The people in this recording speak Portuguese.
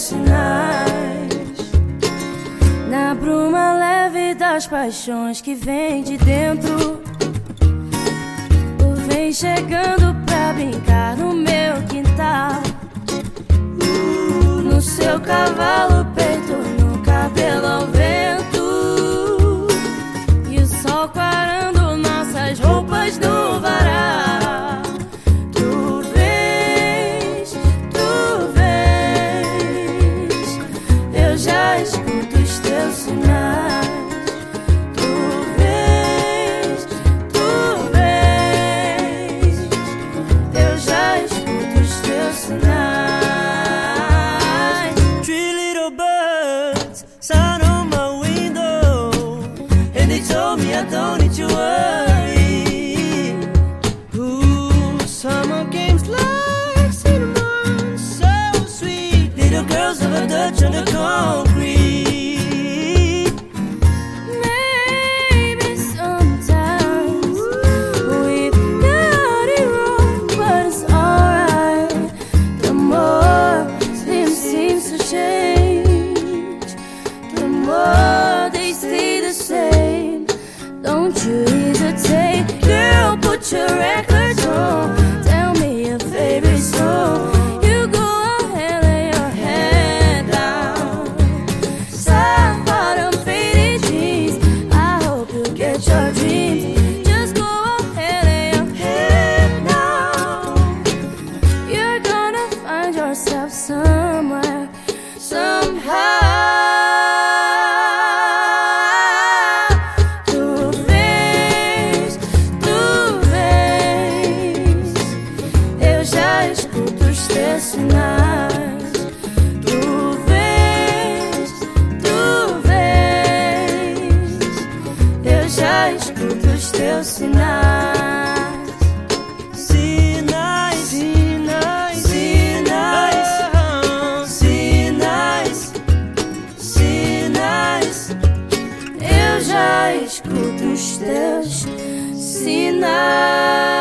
sinais. Na bruma leve das paixões que vem de dentro. Tu vem chegando pra brincar no meu quintal. No seu cavalo, peito no cabelo ao vento. E o sol clarando nossas roupas no varal. Little of a Dutch the concrete. Maybe sometimes we've got it wrong, but it's alright. The more things seems to change, the more they stay the same. Don't you hesitate, girl. Put your escuto os teus sinais. Sinais, sinais, sinais, sinais, sinais. Eu já escuto os teus sinais.